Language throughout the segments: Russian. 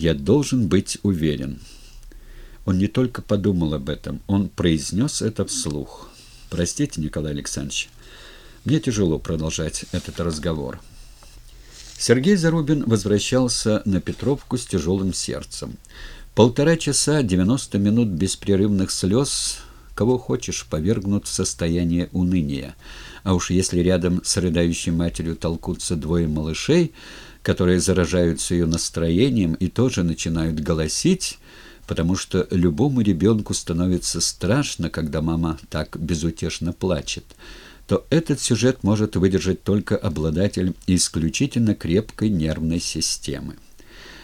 Я должен быть уверен. Он не только подумал об этом, он произнес это вслух. «Простите, Николай Александрович, мне тяжело продолжать этот разговор». Сергей Зарубин возвращался на Петровку с тяжелым сердцем. Полтора часа, 90 минут беспрерывных слез, кого хочешь, повергнут в состояние уныния. А уж если рядом с рыдающей матерью толкутся двое малышей, которые заражаются ее настроением и тоже начинают голосить, потому что любому ребенку становится страшно, когда мама так безутешно плачет, то этот сюжет может выдержать только обладатель исключительно крепкой нервной системы.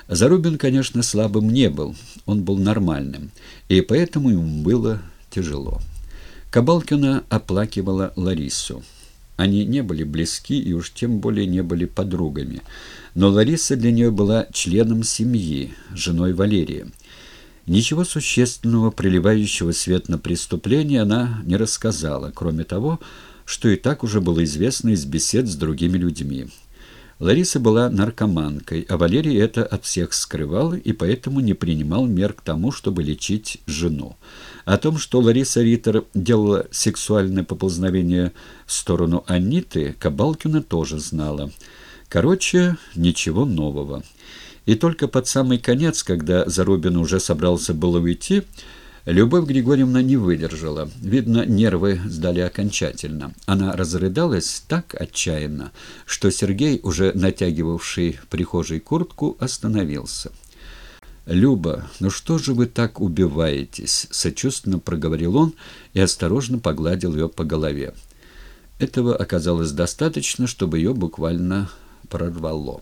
Зарубин, конечно, слабым не был, он был нормальным, и поэтому ему было тяжело. Кабалкина оплакивала Ларису. Они не были близки и уж тем более не были подругами. Но Лариса для нее была членом семьи, женой Валерия. Ничего существенного, приливающего свет на преступление, она не рассказала, кроме того, что и так уже было известно из бесед с другими людьми. Лариса была наркоманкой, а Валерий это от всех скрывал и поэтому не принимал мер к тому, чтобы лечить жену. О том, что Лариса Риттер делала сексуальное поползновение в сторону Аниты, Кабалкина тоже знала. Короче, ничего нового. И только под самый конец, когда Зарубин уже собрался было уйти, Любовь Григорьевна не выдержала. Видно, нервы сдали окончательно. Она разрыдалась так отчаянно, что Сергей, уже натягивавший прихожей куртку, остановился. «Люба, ну что же вы так убиваетесь?» — сочувственно проговорил он и осторожно погладил ее по голове. Этого оказалось достаточно, чтобы ее буквально прорвало.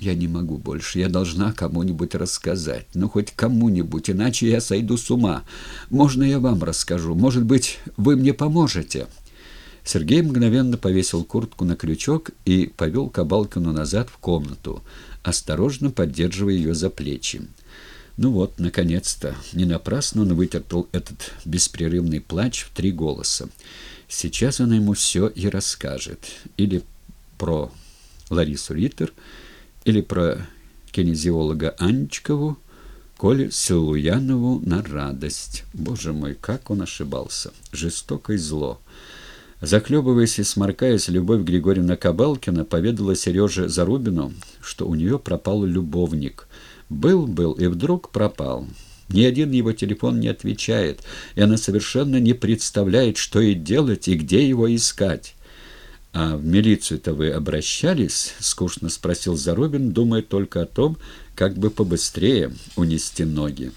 Я не могу больше. Я должна кому-нибудь рассказать. Ну, хоть кому-нибудь, иначе я сойду с ума. Можно я вам расскажу? Может быть, вы мне поможете?» Сергей мгновенно повесил куртку на крючок и повел Кабалкину назад в комнату, осторожно поддерживая ее за плечи. Ну вот, наконец-то, не напрасно он вытерпел этот беспрерывный плач в три голоса. Сейчас она ему все и расскажет. Или про Ларису Риттер, или про кинезиолога Анечкову, Коле Силуянову на радость. Боже мой, как он ошибался! Жестоко и зло. Захлебываясь и сморкаясь, Любовь Григорьевна Кабалкина поведала Сереже Зарубину, что у нее пропал любовник. Был-был и вдруг пропал. Ни один его телефон не отвечает, и она совершенно не представляет, что ей делать и где его искать. «А в милицию-то вы обращались?» — скучно спросил Зарубин, думая только о том, как бы побыстрее унести ноги.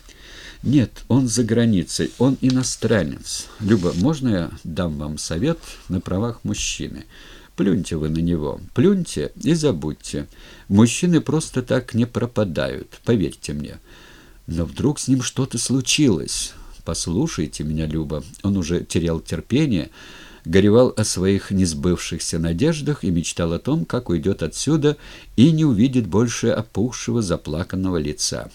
«Нет, он за границей, он иностранец. Люба, можно я дам вам совет на правах мужчины? Плюньте вы на него, плюньте и забудьте. Мужчины просто так не пропадают, поверьте мне. Но вдруг с ним что-то случилось. Послушайте меня, Люба, он уже терял терпение» горевал о своих несбывшихся надеждах и мечтал о том, как уйдет отсюда и не увидит больше опухшего заплаканного лица.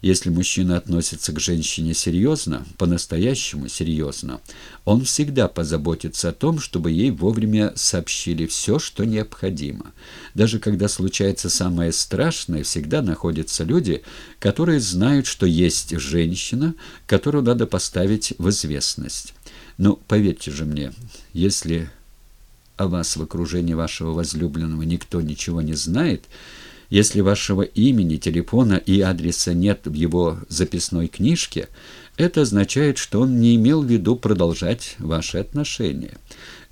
Если мужчина относится к женщине серьезно, по-настоящему серьезно, он всегда позаботится о том, чтобы ей вовремя сообщили все, что необходимо. Даже когда случается самое страшное, всегда находятся люди, которые знают, что есть женщина, которую надо поставить в известность. Ну, поверьте же мне, если о вас в окружении вашего возлюбленного никто ничего не знает, если вашего имени, телефона и адреса нет в его записной книжке, это означает, что он не имел в виду продолжать ваши отношения.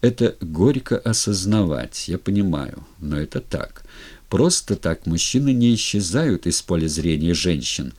Это горько осознавать, я понимаю, но это так. Просто так мужчины не исчезают из поля зрения женщин.